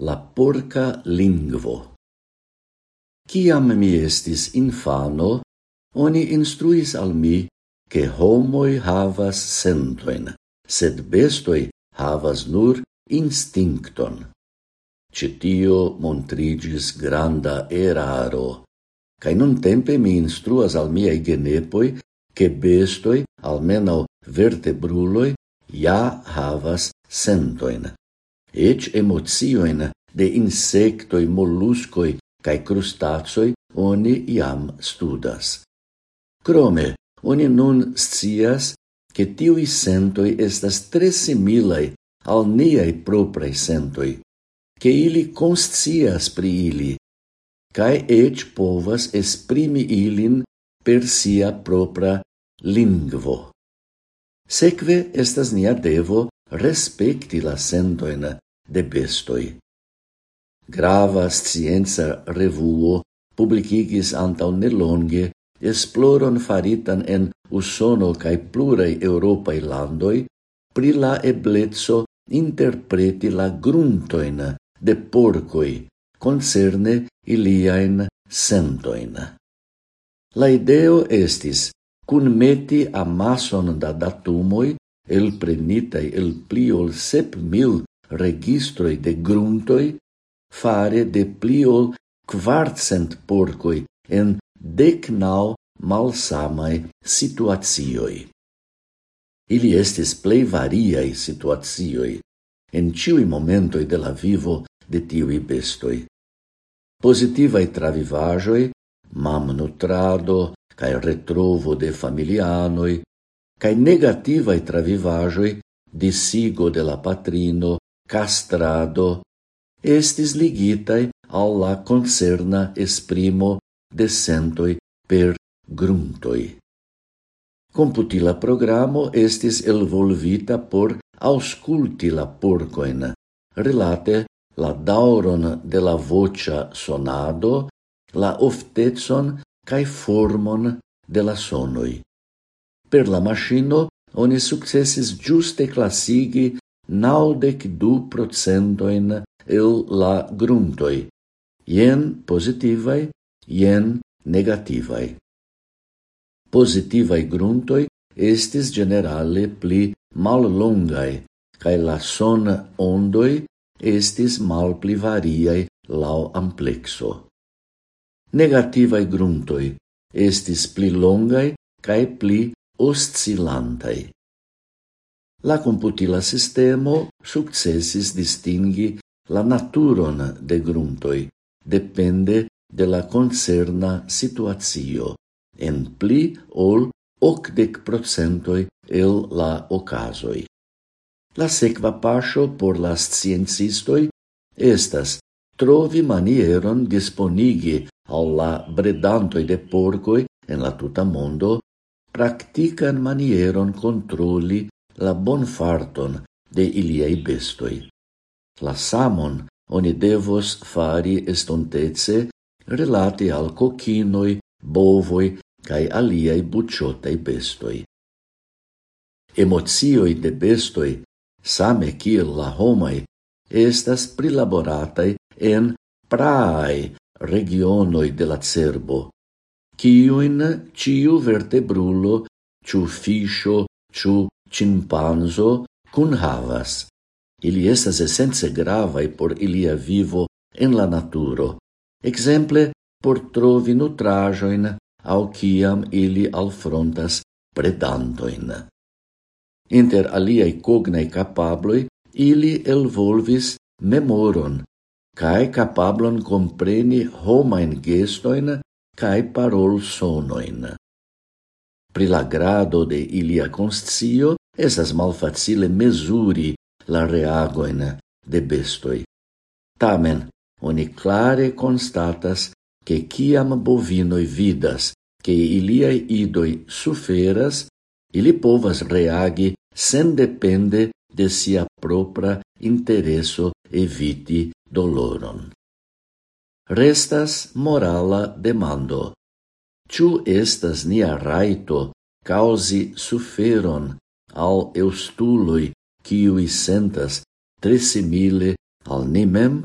La porca lingvo. Ciam mi estis infano, oni instruis al mi che homoi havas sentoin, sed bestoi havas nur instincton. Citio montrigis granda eraro, cae non tempe mi instruas al miei genepoi che bestoi, almeno vertebruloi, ja havas sentoin Ec emocioin de insectoi, molluscoi cae crustacoi oni iam studas. Crome, oni nun scias che tiui sentoi estas tre similai al niai proprae sentoi, che ili conscias pri ili, cae ec povas esprimi ilin per sia propra lingvo. Seque estas nia devo respecti la sentoin de bestoi. Grava scienza revuo publicigis antau nelonge esploron faritan en Usono cae plurei Europae landoi pri la eblezzo interpreti la gruntoin de porcoi concerne iliaen sentoin. La ideo estis cun meti amason da datumoi el prenitai el pli ol sep mil registroi de gruntoi, fare de pli ol quartcent porcoi en decnau malsamai situazioi. Ili estis plei variai situazioi, en ciui momentoi de la vivo de tiui bestoi. Positivae travivajoi, mam nutrado, cae retrovo de familianoi, cae negativae travivajoi, disigo de la patrino, castrado, estis ligitae al la concerna esprimo de sentoi per gruntoi. Computila programo estis elvolvita por ausculti la porcoin, relate la dauron de la vocia sonado, la oftetson cae formon de la sonoi. Per la maŝino oni successis giuste classigi naudec du procentoin el la gruntoi, jen positivai, jen negativai. Positivai gruntoi estis generale pli mal longai, cae la son ondoi estis malpli variai lau amplexo. Negativaj gruntoi estis pli longai cae pli oscillantai. La computila sistemo successis distingi la naturon de gruntoi, depende de la concerna situazio, en pli ol octec procentoi el la ocasoi. La sequa pasio por la sciencistoi estas trovi manieron disponigi al la bredantoi de porcoi en la tuta mondo practican manieron controlli la bonfarton de iliei bestoi. La samon oni devos fari estontece relate al cocinoi, bovoi cae aliei bucciotai bestoi. Emozioi de bestoi, same kiel la homai, estas prilaboratai en praai regionoi de la cerbo, ciuin ciu vertebrulo, ciu fiscio, ciu cimpanzo, cun havas. Ili estas essence gravae por ilia vivo en la naturo, exemple por trovi nutrajoin au ciam ili alfrontas predantoin. Inter aliai cognei capabloi, ili elvolvis memoron, cae capablon compreni homain gestoin cae parol sonoin. Pri la grado de ilia conscio esas malfacile mesuri la reagoin de bestoi. Tamen, oni clare constatas che ciam bovinoi vidas che iliai idoi suferas, ili povas reagi sen depende de sia propra intereso eviti doloron restas morala demando. Ciu estas nia raito causi suferon al eustuloi, quiui sentas tre simile al nimem?